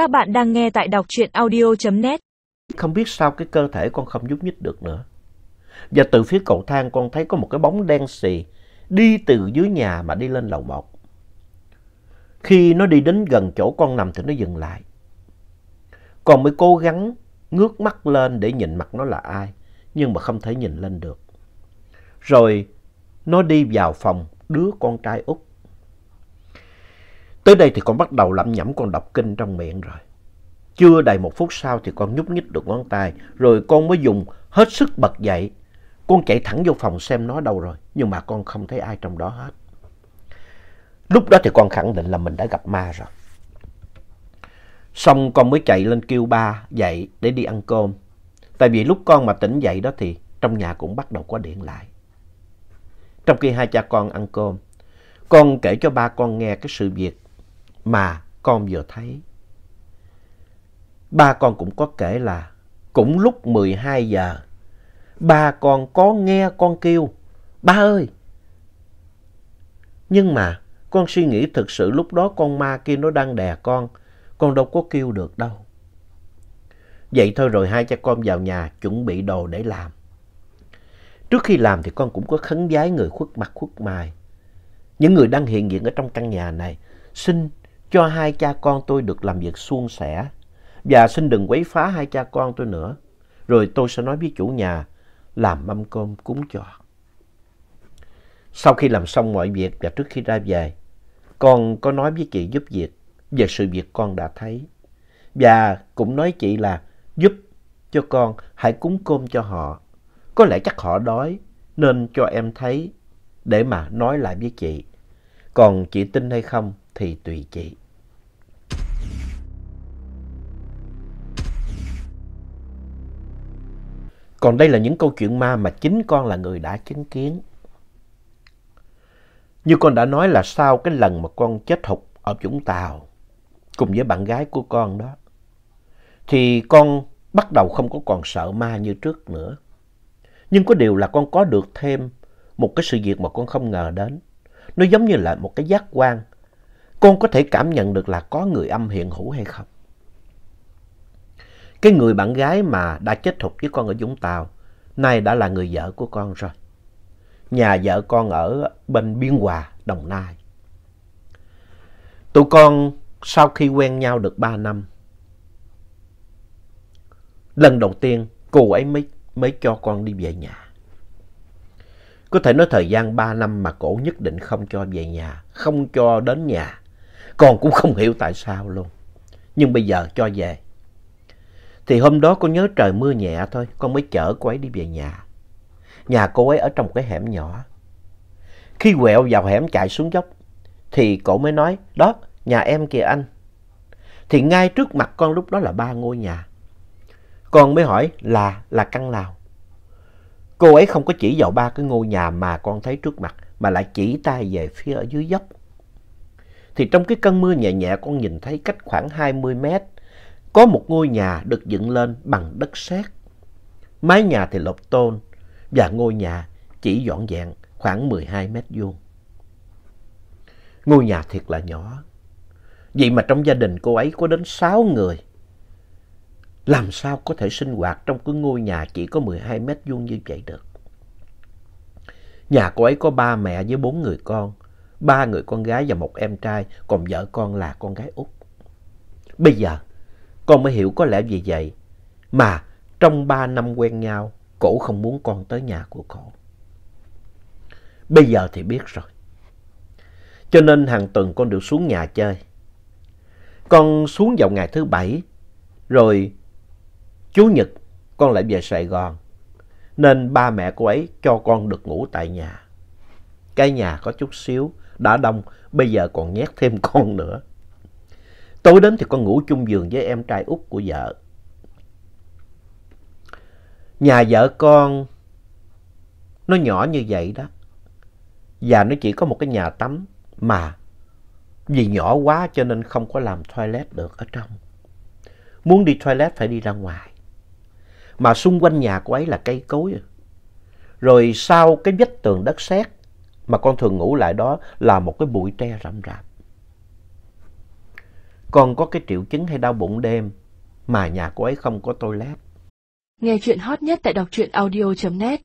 Các bạn đang nghe tại đọc truyện audio.net. Không biết sao cái cơ thể con không nhúc nhích được nữa. Và từ phía cầu thang con thấy có một cái bóng đen xì đi từ dưới nhà mà đi lên lầu một. Khi nó đi đến gần chỗ con nằm thì nó dừng lại. Con mới cố gắng ngước mắt lên để nhìn mặt nó là ai, nhưng mà không thể nhìn lên được. Rồi nó đi vào phòng đứa con trai út. Tới đây thì con bắt đầu lẩm nhẩm con đọc kinh trong miệng rồi. Chưa đầy một phút sau thì con nhúc nhích được ngón tay, rồi con mới dùng hết sức bật dậy. Con chạy thẳng vô phòng xem nó đâu rồi, nhưng mà con không thấy ai trong đó hết. Lúc đó thì con khẳng định là mình đã gặp ma rồi. Xong con mới chạy lên kêu ba dậy để đi ăn cơm. Tại vì lúc con mà tỉnh dậy đó thì trong nhà cũng bắt đầu có điện lại. Trong khi hai cha con ăn cơm, con kể cho ba con nghe cái sự việc mà con vừa thấy. Ba con cũng có kể là cũng lúc 12 giờ, ba con có nghe con kêu, ba ơi! Nhưng mà con suy nghĩ thực sự lúc đó con ma kia nó đang đè con, con đâu có kêu được đâu. Vậy thôi rồi hai cha con vào nhà chuẩn bị đồ để làm. Trước khi làm thì con cũng có khấn vái người khuất mặt khuất mài Những người đang hiện diện ở trong căn nhà này, xin cho hai cha con tôi được làm việc suôn sẻ. Và xin đừng quấy phá hai cha con tôi nữa. Rồi tôi sẽ nói với chủ nhà làm mâm cơm cúng cho. Sau khi làm xong mọi việc và trước khi ra về, con có nói với chị giúp việc về sự việc con đã thấy. Và cũng nói chị là giúp cho con hãy cúng cơm cho họ. Có lẽ chắc họ đói nên cho em thấy để mà nói lại với chị. Còn chị tin hay không thì tùy chị. Còn đây là những câu chuyện ma mà chính con là người đã chứng kiến. Như con đã nói là sau cái lần mà con chết hụt ở Vũng Tàu cùng với bạn gái của con đó, thì con bắt đầu không có còn sợ ma như trước nữa. Nhưng có điều là con có được thêm một cái sự việc mà con không ngờ đến. Nó giống như là một cái giác quan. Con có thể cảm nhận được là có người âm hiện hữu hay không. Cái người bạn gái mà đã chết thục với con ở Vũng Tàu, nay đã là người vợ của con rồi. Nhà vợ con ở bên Biên Hòa, Đồng Nai. Tụi con sau khi quen nhau được 3 năm, lần đầu tiên cô ấy mới, mới cho con đi về nhà. Có thể nói thời gian 3 năm mà cổ nhất định không cho về nhà, không cho đến nhà. Con cũng không hiểu tại sao luôn. Nhưng bây giờ cho về. Thì hôm đó con nhớ trời mưa nhẹ thôi, con mới chở cô ấy đi về nhà. Nhà cô ấy ở trong một cái hẻm nhỏ. Khi quẹo vào hẻm chạy xuống dốc, thì cổ mới nói, đó, nhà em kìa anh. Thì ngay trước mặt con lúc đó là ba ngôi nhà. Con mới hỏi là, là căn nào? Cô ấy không có chỉ vào ba cái ngôi nhà mà con thấy trước mặt, mà lại chỉ tay về phía ở dưới dốc. Thì trong cái cơn mưa nhẹ nhẹ con nhìn thấy cách khoảng 20 mét, có một ngôi nhà được dựng lên bằng đất sét. Mái nhà thì lợp tôn và ngôi nhà chỉ dọn dẹn khoảng 12 mét vuông. Ngôi nhà thiệt là nhỏ. Vậy mà trong gia đình cô ấy có đến 6 người. Làm sao có thể sinh hoạt trong cái ngôi nhà chỉ có 12 mét vuông như vậy được? Nhà cô ấy có ba mẹ với bốn người con, ba người con gái và một em trai, còn vợ con là con gái út. Bây giờ, con mới hiểu có lẽ vì vậy mà trong ba năm quen nhau, cổ không muốn con tới nhà của cổ. Bây giờ thì biết rồi. Cho nên hàng tuần con được xuống nhà chơi. Con xuống vào ngày thứ bảy, rồi Chủ nhật con lại về Sài Gòn. Nên ba mẹ cô ấy cho con được ngủ tại nhà. Cái nhà có chút xíu, đã đông, bây giờ còn nhét thêm con nữa. Tối đến thì con ngủ chung giường với em trai út của vợ. Nhà vợ con nó nhỏ như vậy đó. Và nó chỉ có một cái nhà tắm mà vì nhỏ quá cho nên không có làm toilet được ở trong. Muốn đi toilet phải đi ra ngoài. Mà xung quanh nhà của ấy là cây cối. Rồi sau cái vách tường đất sét mà con thường ngủ lại đó là một cái bụi tre rậm rạp con có cái triệu chứng hay đau bụng đêm mà nhà cô ấy không có toilet. Nghe chuyện hot nhất tại đọc truyện audio.net